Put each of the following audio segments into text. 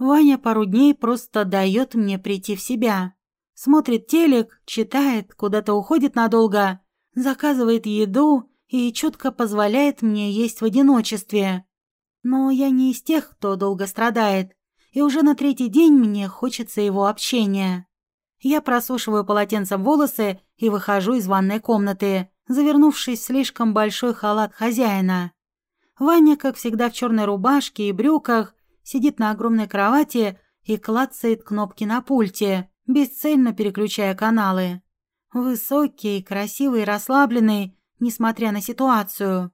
Ваня пару дней просто дает мне прийти в себя. Смотрит телек, читает, куда-то уходит надолго, заказывает еду и чутко позволяет мне есть в одиночестве. Но я не из тех, кто долго страдает, и уже на третий день мне хочется его общения. Я просушиваю полотенцем волосы и выхожу из ванной комнаты, завернувшись в слишком большой халат хозяина. Ваня, как всегда, в черной рубашке и брюках, сидит на огромной кровати и клацает кнопки на пульте, бесцельно переключая каналы. Высокий, красивый, расслабленный, несмотря на ситуацию.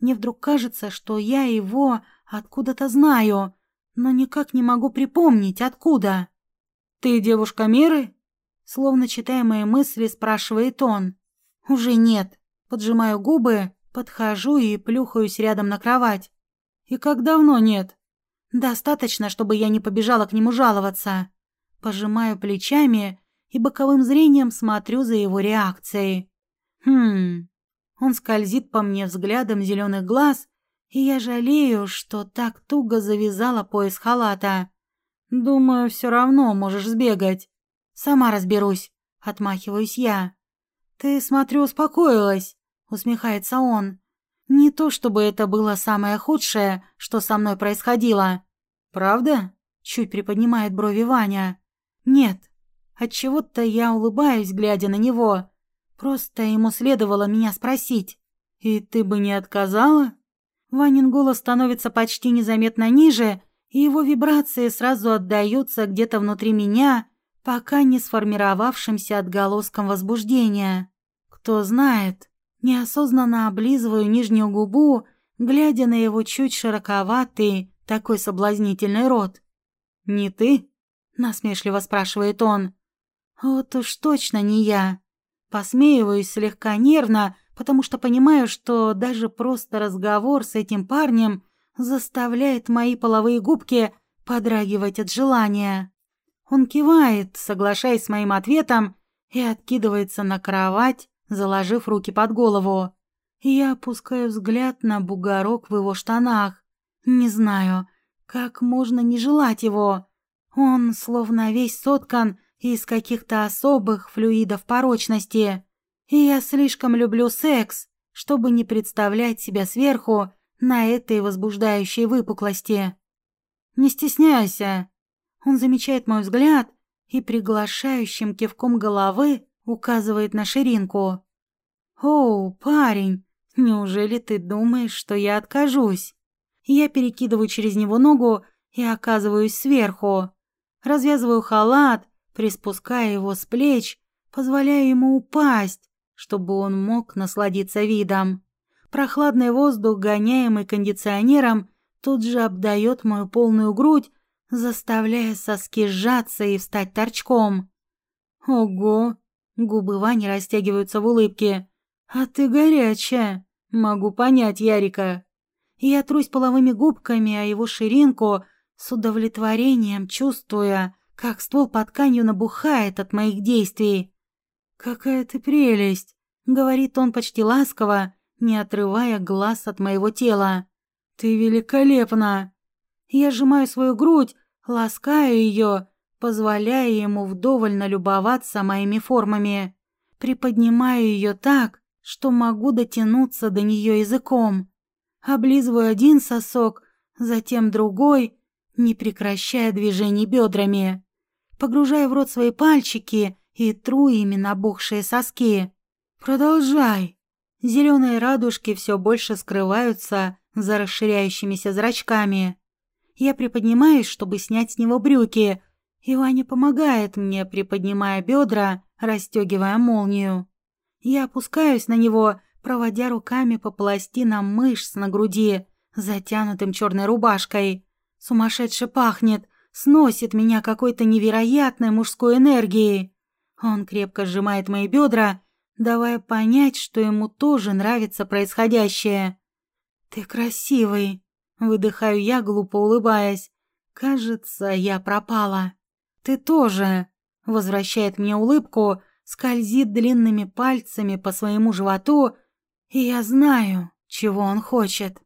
Мне вдруг кажется, что я его откуда-то знаю, но никак не могу припомнить, откуда. «Ты девушка Миры?» Словно читая мои мысли, спрашивает он. «Уже нет». Поджимаю губы, подхожу и плюхаюсь рядом на кровать. «И как давно нет?» «Достаточно, чтобы я не побежала к нему жаловаться». Пожимаю плечами и боковым зрением смотрю за его реакцией. «Хм...» Он скользит по мне взглядом зеленых глаз, и я жалею, что так туго завязала пояс халата. «Думаю, все равно можешь сбегать». «Сама разберусь», — отмахиваюсь я. «Ты, смотрю, успокоилась», — усмехается он. «Не то чтобы это было самое худшее, что со мной происходило». «Правда?» — чуть приподнимает брови Ваня. «Нет. Отчего-то я улыбаюсь, глядя на него. Просто ему следовало меня спросить. И ты бы не отказала?» Ванин голос становится почти незаметно ниже, и его вибрации сразу отдаются где-то внутри меня, пока не сформировавшимся отголоском возбуждения. Кто знает, неосознанно облизываю нижнюю губу, глядя на его чуть широковатый, такой соблазнительный рот. «Не ты?» — насмешливо спрашивает он. «Вот уж точно не я». Посмеиваюсь слегка нервно, потому что понимаю, что даже просто разговор с этим парнем заставляет мои половые губки подрагивать от желания. Он кивает, соглашаясь с моим ответом, и откидывается на кровать, заложив руки под голову. Я опускаю взгляд на бугорок в его штанах. Не знаю, как можно не желать его. Он словно весь соткан из каких-то особых флюидов порочности. И я слишком люблю секс, чтобы не представлять себя сверху на этой возбуждающей выпуклости. «Не стесняйся», он замечает мой взгляд и приглашающим кивком головы указывает на ширинку. «Оу, парень, неужели ты думаешь, что я откажусь?» Я перекидываю через него ногу и оказываюсь сверху. Развязываю халат, приспуская его с плеч, позволяя ему упасть, чтобы он мог насладиться видом. Прохладный воздух, гоняемый кондиционером, тут же обдает мою полную грудь, заставляя соски сжаться и встать торчком. «Ого!» — губы Вани растягиваются в улыбке. «А ты горячая! Могу понять Ярика!» Я трусь половыми губками о его ширинку, с удовлетворением чувствуя, как ствол под тканью набухает от моих действий. «Какая ты прелесть!» — говорит он почти ласково, не отрывая глаз от моего тела. «Ты великолепна!» Я сжимаю свою грудь, ласкаю ее, позволяя ему вдоволь налюбоваться моими формами. Приподнимаю ее так, что могу дотянуться до нее языком. Облизываю один сосок, затем другой, не прекращая движений бедрами. Погружаю в рот свои пальчики и тру ими набухшие соски. «Продолжай!» Зеленые радужки все больше скрываются за расширяющимися зрачками. Я приподнимаюсь, чтобы снять с него брюки, и Ваня помогает мне, приподнимая бедра, расстегивая молнию. Я опускаюсь на него, проводя руками по пластинам мышц на груди, затянутым черной рубашкой. Сумасшедше пахнет, сносит меня какой-то невероятной мужской энергией. Он крепко сжимает мои бедра, давая понять, что ему тоже нравится происходящее. «Ты красивый», Выдыхаю я, глупо улыбаясь. Кажется, я пропала. Ты тоже. Возвращает мне улыбку, скользит длинными пальцами по своему животу, и я знаю, чего он хочет.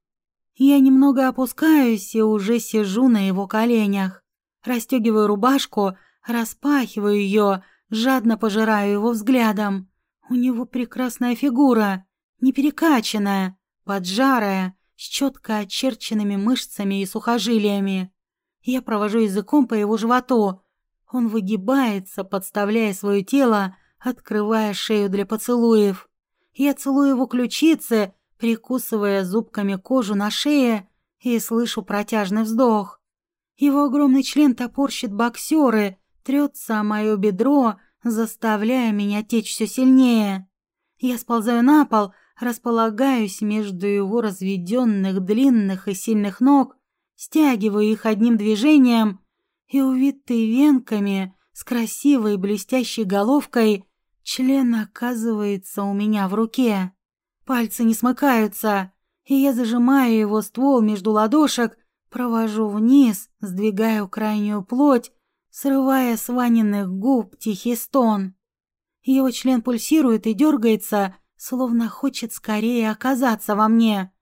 Я немного опускаюсь и уже сижу на его коленях. Растегиваю рубашку, распахиваю ее, жадно пожираю его взглядом. У него прекрасная фигура, не перекачанная, поджарая, с четко очерченными мышцами и сухожилиями. Я провожу языком по его животу. Он выгибается, подставляя свое тело, открывая шею для поцелуев. Я целую его ключицы, прикусывая зубками кожу на шее, и слышу протяжный вздох. Его огромный член топорщит боксеры, трется о мое бедро, заставляя меня течь все сильнее. Я сползаю на пол, располагаюсь между его разведенных длинных и сильных ног, стягиваю их одним движением и, увитый венками, с красивой блестящей головкой, член оказывается у меня в руке. Пальцы не смыкаются, и я зажимаю его ствол между ладошек, провожу вниз, сдвигаю крайнюю плоть, срывая с Ваниных губ тихий стон. Его член пульсирует и дергается, словно хочет скорее оказаться во мне.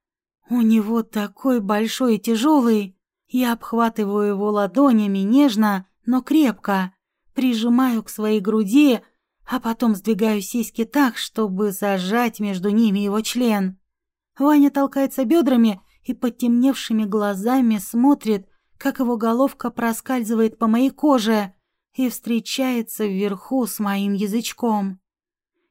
У него такой большой и тяжелый. Я обхватываю его ладонями нежно, но крепко, прижимаю к своей груди, а потом сдвигаю сиськи так, чтобы зажать между ними его член. Ваня толкается бедрами и потемневшими глазами смотрит, как его головка проскальзывает по моей коже и встречается вверху с моим язычком.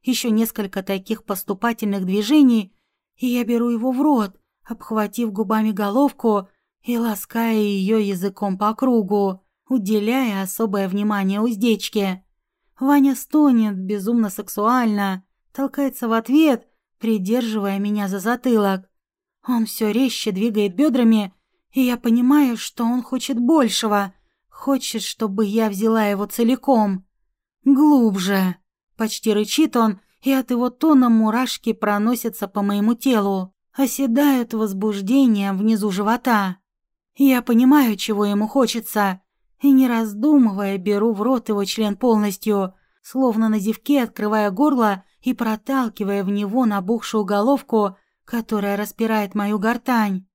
Еще несколько таких поступательных движений, и я беру его в рот, обхватив губами головку и лаская ее языком по кругу, уделяя особое внимание уздечке. Ваня стонет безумно сексуально, толкается в ответ, придерживая меня за затылок. Он все резче двигает бедрами, и я понимаю, что он хочет большего, хочет, чтобы я взяла его целиком. Глубже. Почти рычит он, и от его тона мурашки проносятся по моему телу, оседают возбуждением внизу живота. Я понимаю, чего ему хочется, и, не раздумывая, беру в рот его член полностью, словно на зевке открывая горло и проталкивая в него набухшую головку, которая распирает мою гортань.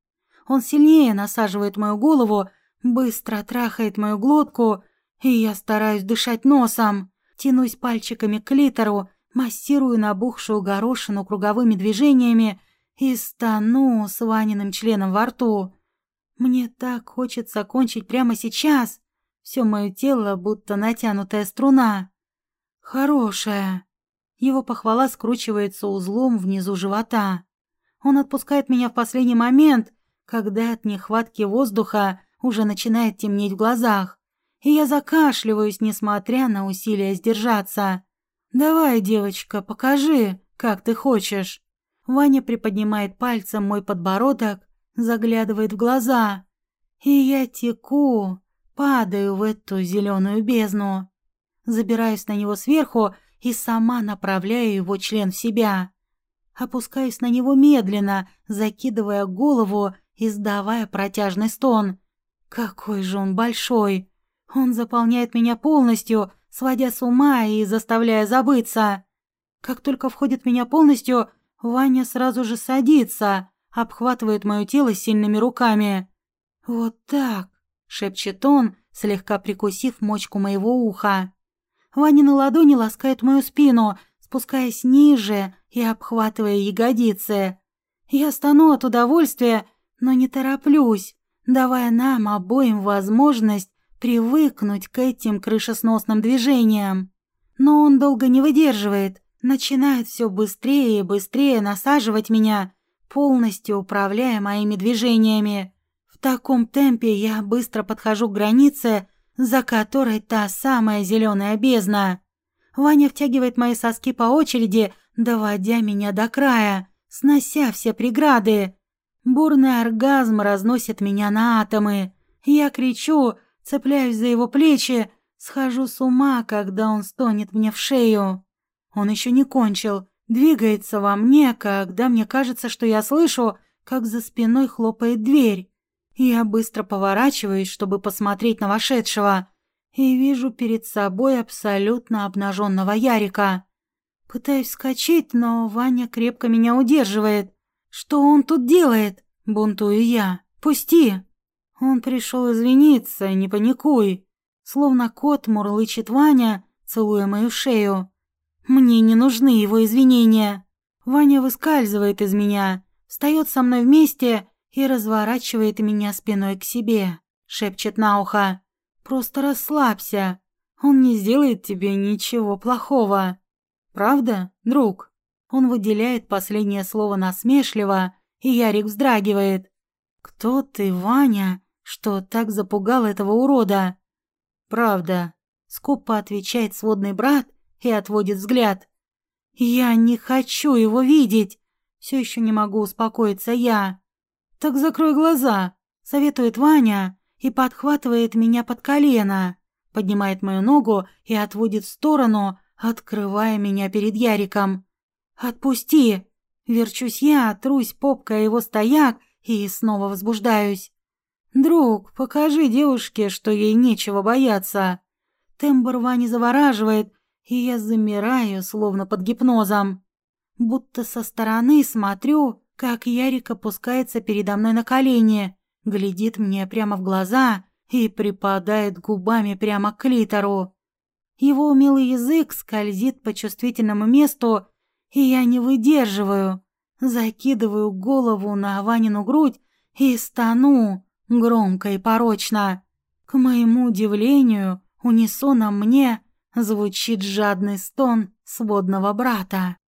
Он сильнее насаживает мою голову, быстро трахает мою глотку, и я стараюсь дышать носом, тянусь пальчиками к литеру, массирую набухшую горошину круговыми движениями и стану с Ваниным членом во рту. Мне так хочется кончить прямо сейчас. Все мое тело будто натянутая струна. Хорошая. Его похвала скручивается узлом внизу живота. Он отпускает меня в последний момент, когда от нехватки воздуха уже начинает темнеть в глазах. И я закашливаюсь, несмотря на усилия сдержаться. «Давай, девочка, покажи, как ты хочешь». Ваня приподнимает пальцем мой подбородок, заглядывает в глаза. И я теку, Падаю в эту зеленую бездну. Забираюсь на него сверху и сама направляю его член в себя. Опускаюсь на него медленно, закидывая голову, издавая протяжный стон. Какой же он большой! Он заполняет меня полностью, сводя с ума и заставляя забыться. Как только входит меня полностью, Ваня сразу же садится, обхватывает мое тело сильными руками. Вот так шепчет он, слегка прикусив мочку моего уха. Ванины ладони ласкают мою спину, спускаясь ниже и обхватывая ягодицы. Я стану от удовольствия, но не тороплюсь, давая нам обоим возможность привыкнуть к этим крышесносным движениям. Но он долго не выдерживает, начинает все быстрее и быстрее насаживать меня, полностью управляя моими движениями. В таком темпе я быстро подхожу к границе, за которой та самая зеленая бездна. Ваня втягивает мои соски по очереди, доводя меня до края, снося все преграды. Бурный оргазм разносит меня на атомы. Я кричу, цепляюсь за его плечи, схожу с ума, когда он стонет мне в шею. Он еще не кончил, двигается во мне, когда мне кажется, что я слышу, как за спиной хлопает дверь. Я быстро поворачиваюсь, чтобы посмотреть на вошедшего, и вижу перед собой абсолютно обнаженного Ярика. Пытаюсь вскочить, но Ваня крепко меня удерживает. «Что он тут делает?» – бунтую я. «Пусти!» Он пришел извиниться, не паникуй. Словно кот мурлычет Ваня, целуя мою шею. Мне не нужны его извинения. Ваня выскальзывает из меня, встает со мной вместе и разворачивает меня спиной к себе. Шепчет на ухо. «Просто расслабься. Он не сделает тебе ничего плохого. Правда, друг?» Он выделяет последнее слово насмешливо, и Ярик вздрагивает. «Кто ты, Ваня, что так запугал этого урода?» «Правда», — скупо отвечает сводный брат и отводит взгляд. «Я не хочу его видеть!» Все еще не могу успокоиться я. «Так закрой глаза», — советует Ваня и подхватывает меня под колено, поднимает мою ногу и отводит в сторону, открывая меня перед Яриком. «Отпусти!» Верчусь я, трусь попкой его стояк и снова возбуждаюсь. «Друг, покажи девушке, что ей нечего бояться». Тембр Вани завораживает, и я замираю, словно под гипнозом. Будто со стороны смотрю, как Ярик опускается передо мной на колени, глядит мне прямо в глаза и припадает губами прямо к клитору. Его умелый язык скользит по чувствительному месту, и я не выдерживаю. Закидываю голову на Ванину грудь и стану громко и порочно. К моему удивлению, унесоном мне звучит жадный стон сводного брата.